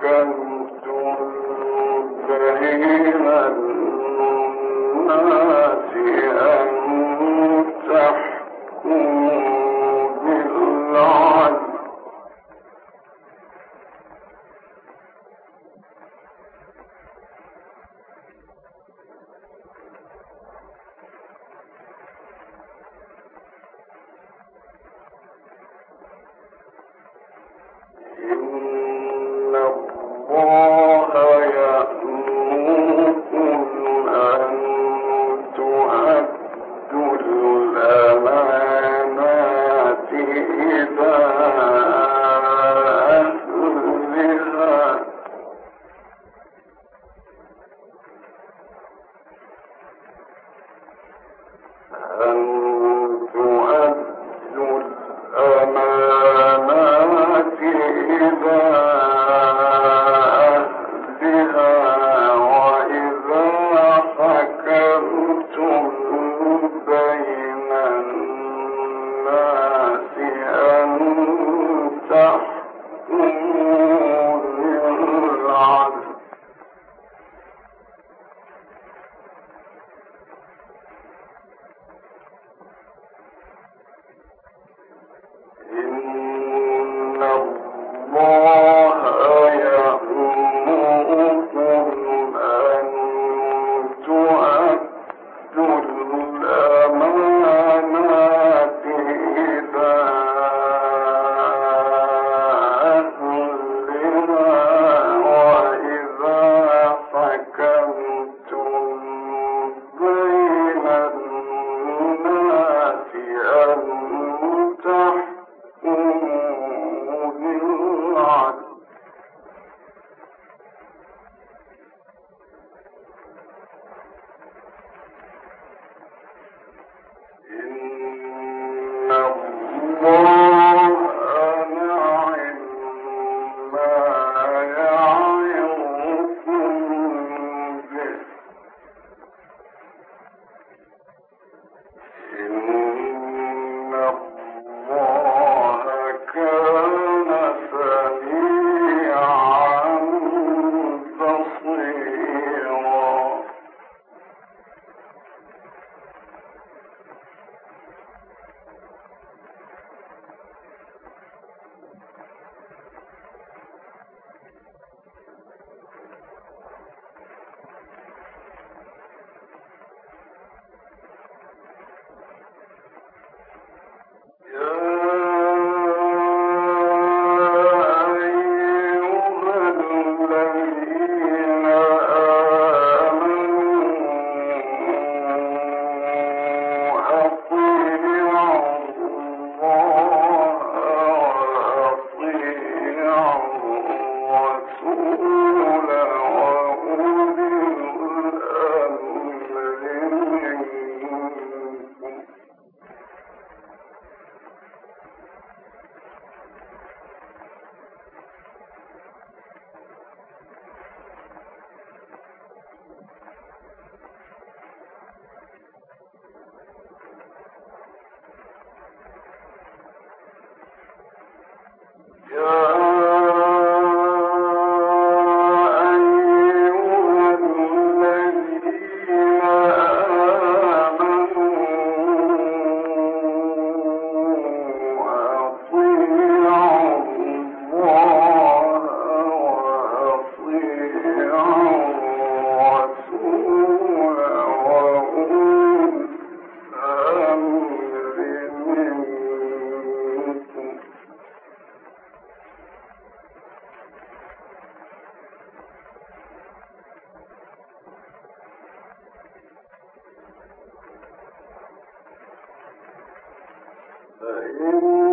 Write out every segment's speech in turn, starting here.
James فإن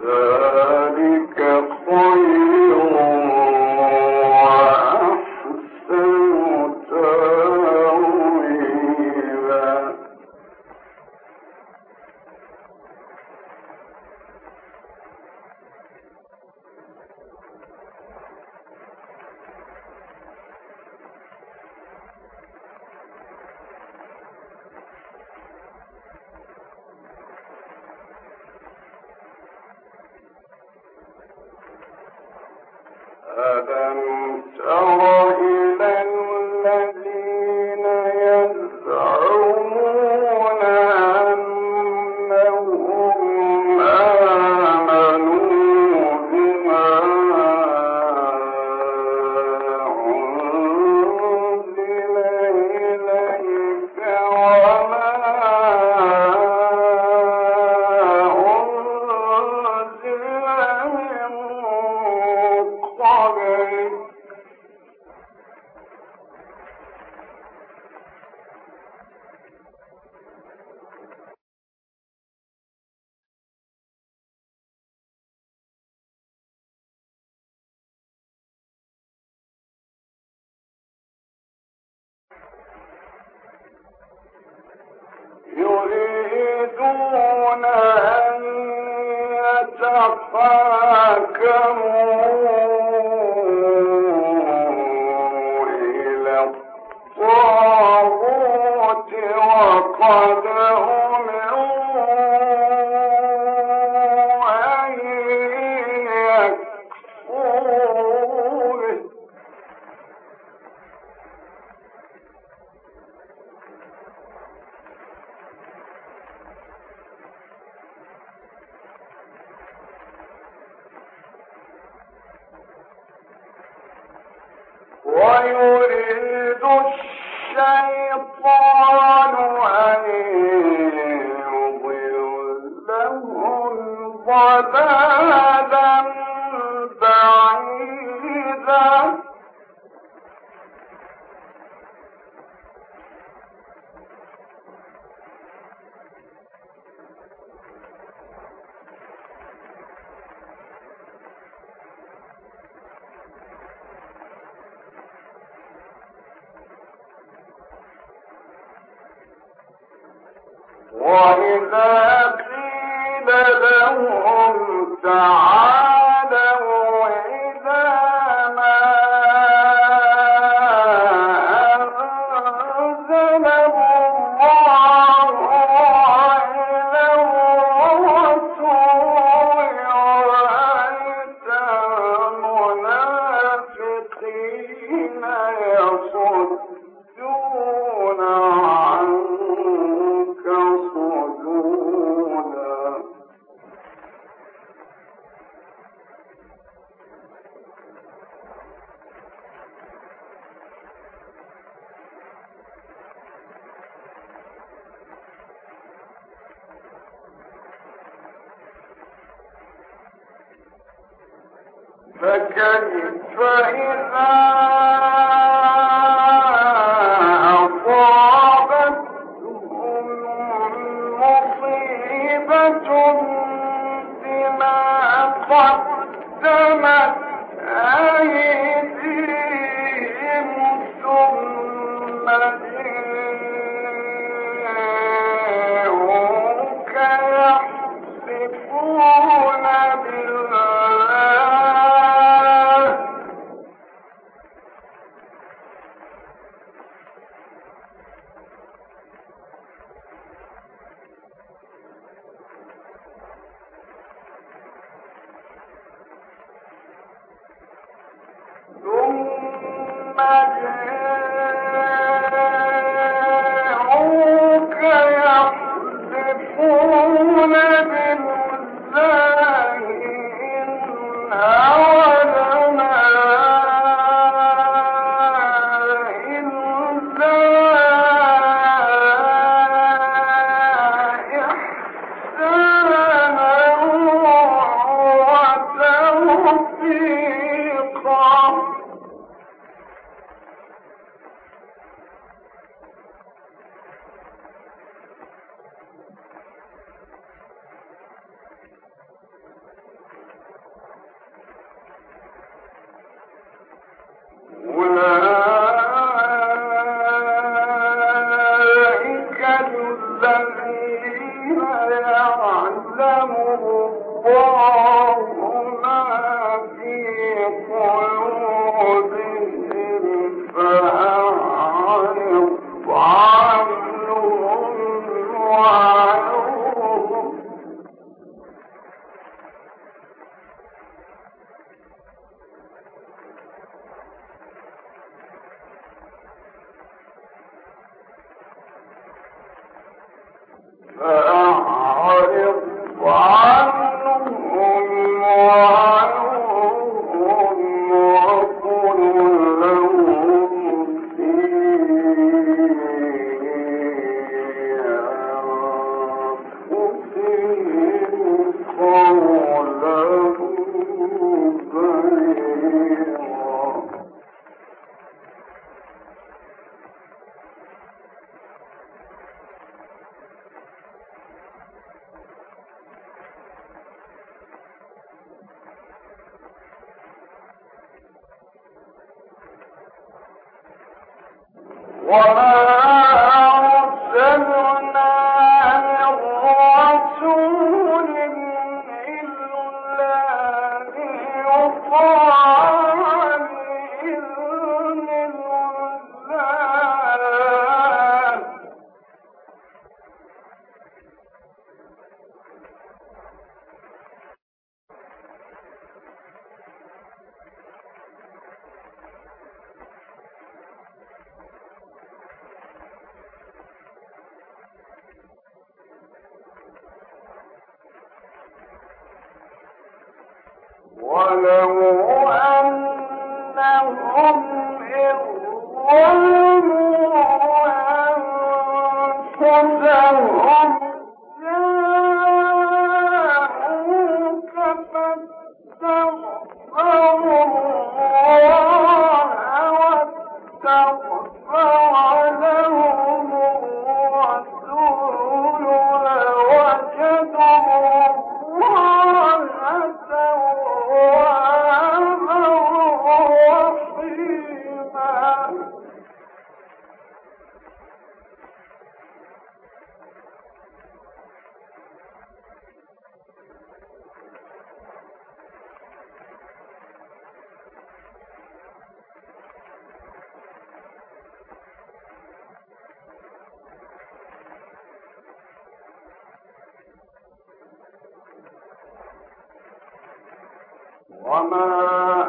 the أن يتفاكروا الشيطان أن فكيف الله وما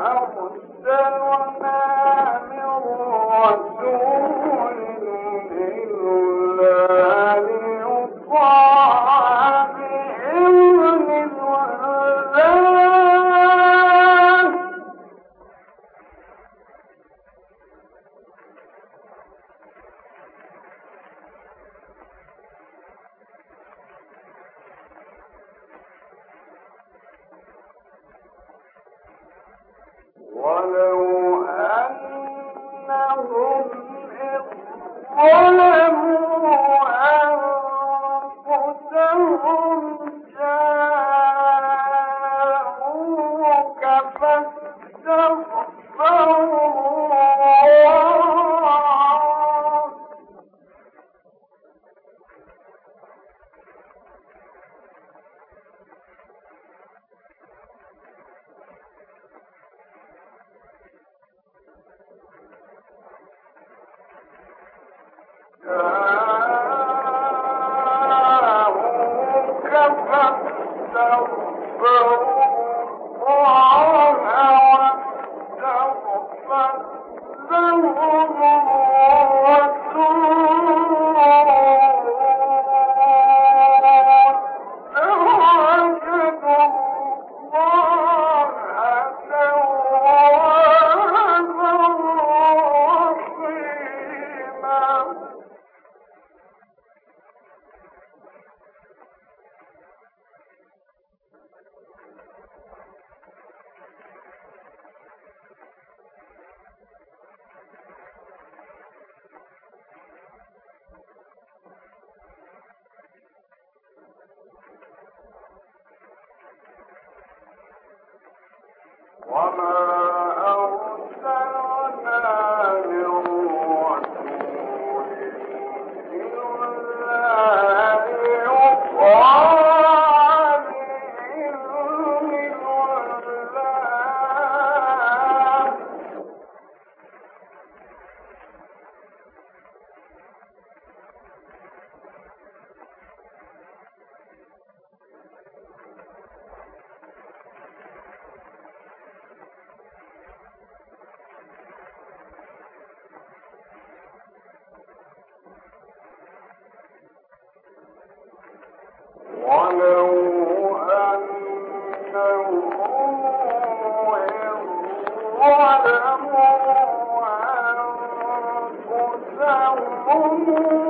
Oh,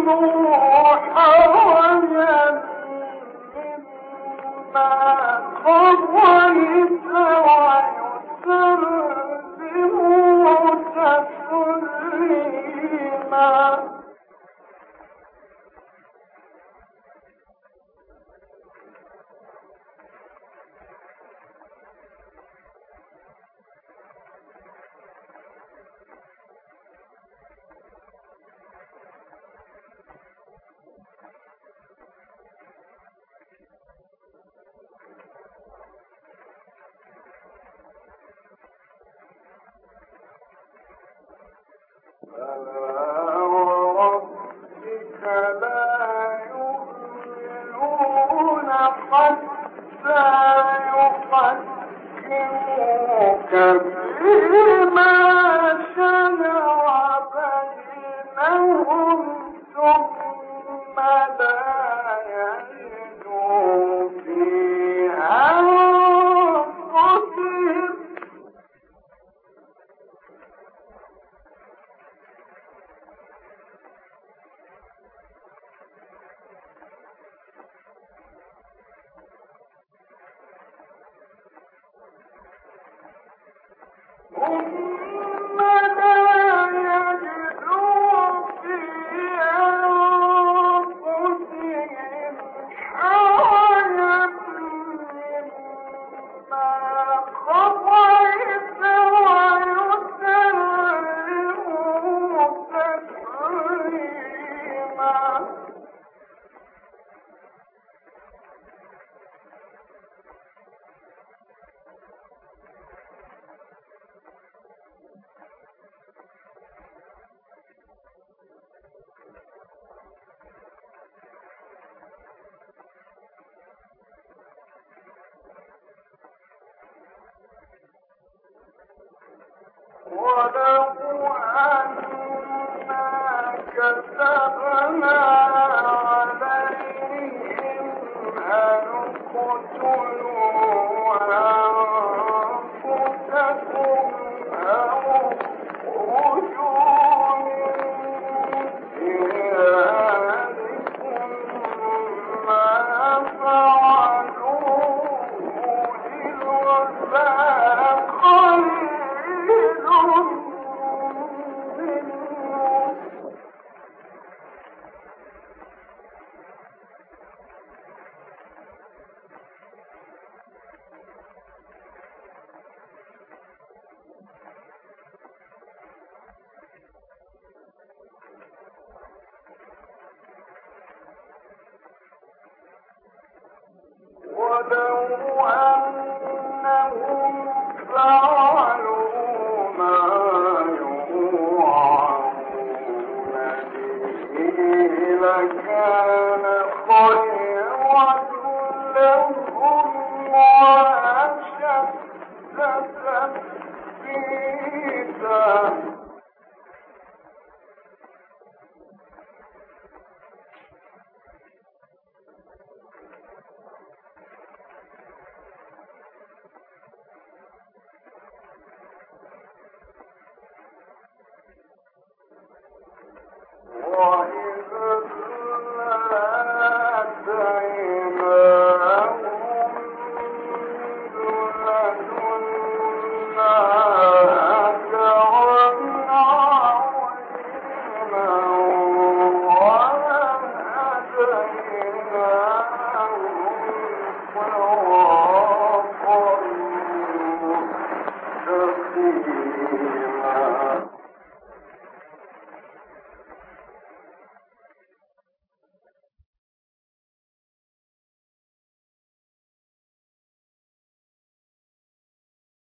فلا